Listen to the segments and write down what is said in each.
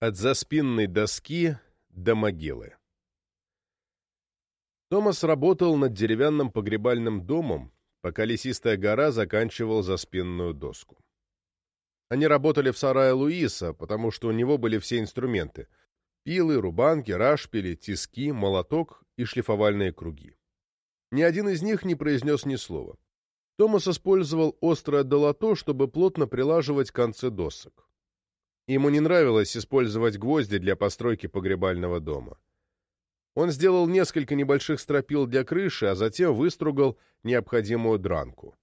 От заспинной доски до могилы. Томас работал над деревянным погребальным домом, пока лесистая гора заканчивал заспинную доску. Они работали в сарае Луиса, потому что у него были все инструменты — пилы, рубанки, рашпили, тиски, молоток и шлифовальные круги. Ни один из них не произнес ни слова. Томас использовал острое долото, чтобы плотно прилаживать концы досок. Ему не нравилось использовать гвозди для постройки погребального дома. Он сделал несколько небольших стропил для крыши, а затем выстругал необходимую дранку.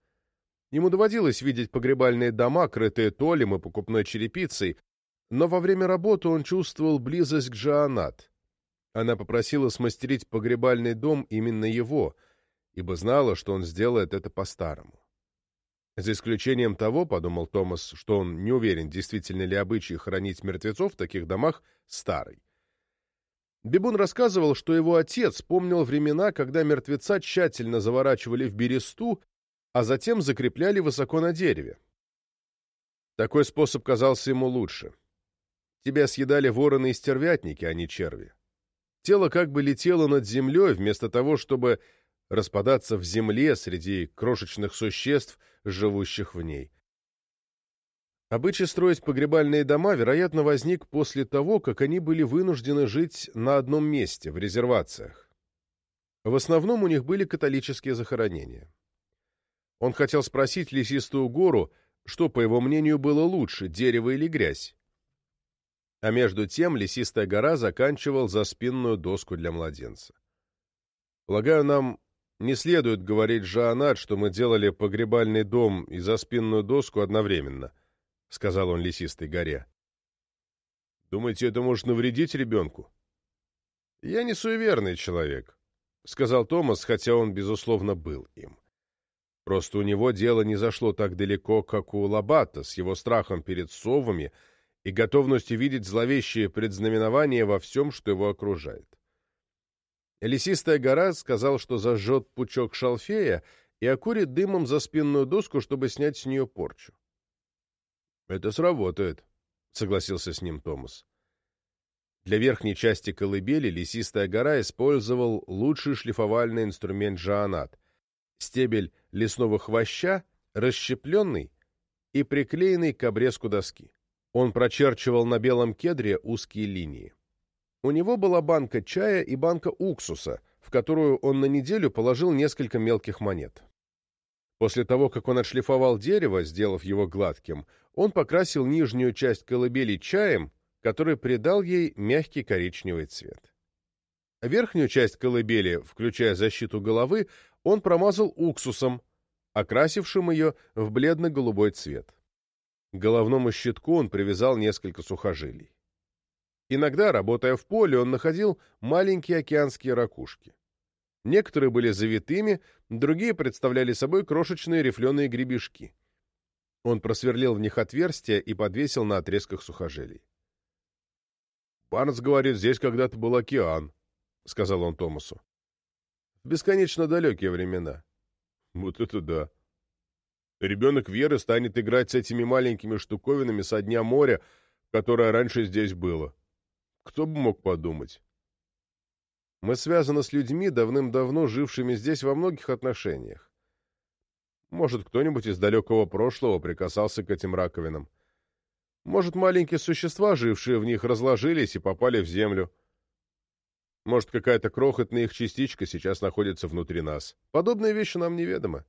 Ему доводилось видеть погребальные дома, крытые толем и покупной черепицей, но во время работы он чувствовал близость к Джоанат. Она попросила смастерить погребальный дом именно его, ибо знала, что он сделает это по-старому. За исключением того, подумал Томас, что он не уверен, действительно ли обычай хоронить мертвецов в таких домах старый. Бибун рассказывал, что его отец помнил времена, когда мертвеца тщательно заворачивали в бересту, а затем закрепляли высоко на дереве. Такой способ казался ему лучше. Тебя съедали вороны и стервятники, а не черви. Тело как бы летело над землей, вместо того, чтобы распадаться в земле среди крошечных существ, живущих в ней. Обычай строить погребальные дома, вероятно, возник после того, как они были вынуждены жить на одном месте, в резервациях. В основном у них были католические захоронения. Он хотел спросить лесистую гору, что, по его мнению, было лучше, дерево или грязь. А между тем лесистая гора заканчивал за спинную доску для младенца. Полагаю, нам не следует говорить Жанат, что мы делали погребальный дом и заспинную доску одновременно, — сказал он лесистой горе. — Думаете, это может навредить ребенку? — Я не суеверный человек, — сказал Томас, хотя он, безусловно, был им. Просто у него дело не зашло так далеко, как у Лабата, с его страхом перед совами и готовностью видеть зловещие предзнаменования во всем, что его окружает. Лесистая гора сказал, что зажжет пучок шалфея и окурит дымом за спинную доску, чтобы снять с нее порчу. — Это сработает, — согласился с ним Томас. Для верхней части колыбели лесистая гора использовал лучший шлифовальный инструмент джаанат — стебель лесного хвоща, расщепленный и приклеенный к обрезку доски. Он прочерчивал на белом кедре узкие линии. У него была банка чая и банка уксуса, в которую он на неделю положил несколько мелких монет. После того, как он отшлифовал дерево, сделав его гладким, он покрасил нижнюю часть колыбели чаем, который придал ей мягкий коричневый цвет. Верхнюю часть колыбели, включая защиту головы, он промазал уксусом, окрасившим ее в бледно-голубой цвет. К головному щитку он привязал несколько сухожилий. Иногда, работая в поле, он находил маленькие океанские ракушки. Некоторые были завитыми, другие представляли собой крошечные рифленые гребешки. Он просверлил в них отверстия и подвесил на отрезках сухожилий. «Барнс говорит, здесь когда-то был океан», — сказал он Томасу. «В бесконечно далекие времена». «Вот это да!» Ребенок Веры станет играть с этими маленькими штуковинами со дня моря, которое раньше здесь было. Кто бы мог подумать? Мы связаны с людьми, давным-давно жившими здесь во многих отношениях. Может, кто-нибудь из далекого прошлого прикасался к этим раковинам. Может, маленькие существа, жившие в них, разложились и попали в землю. Может, какая-то крохотная их частичка сейчас находится внутри нас. Подобные вещи нам неведомы.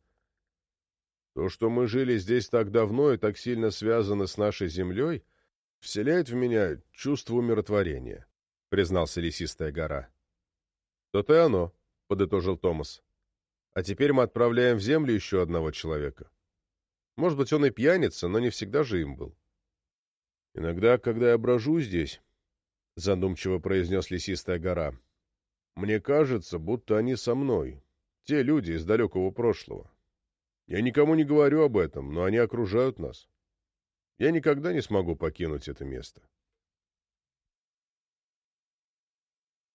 То, что мы жили здесь так давно и так сильно связаны с нашей землей — вселяет в меня чувство умиротворения», — признался лесистая гора. «То-то и оно», — подытожил Томас. «А теперь мы отправляем в землю еще одного человека. Может быть, он и пьяница, но не всегда же им был». «Иногда, когда я брожу здесь», — задумчиво произнес лесистая гора, — «мне кажется, будто они со мной, те люди из далекого прошлого. Я никому не говорю об этом, но они окружают нас. Я никогда не смогу покинуть это место.